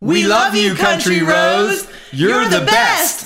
We love you, Country Rose. You're the best.